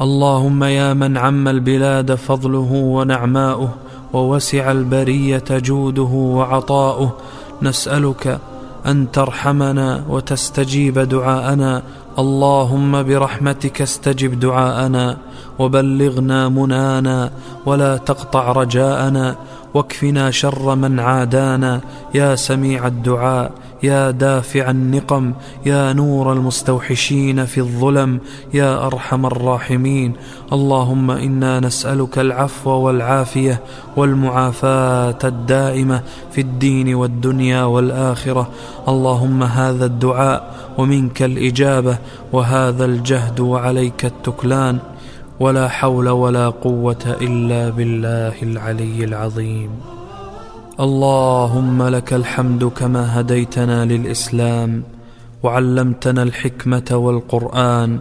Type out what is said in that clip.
اللهم يا من عم البلاد فضله ونعماؤه ووسع البرية جوده وعطاؤه نسألك أن ترحمنا وتستجيب دعاءنا. اللهم برحمتك استجب دعاءنا وبلغنا منانا ولا تقطع رجاءنا. واكفنا شر من عادانا يا سميع الدعاء يا دافع النقم يا نور المستوحشين في الظلم يا أرحم الراحمين. اللهم إنا نسألك العفو والعافية والمعافاة الدائمة في الدين والدنيا والآخرة. اللهم هذا الدعاء ومنك الإجابة وهذا الجهد وعليك التكلان. ولا حول ولا قوة إلا بالله العلي العظيم. اللهم لك الحمد كما هديتنا للإسلام وعلمتنا الحكمة والقرآن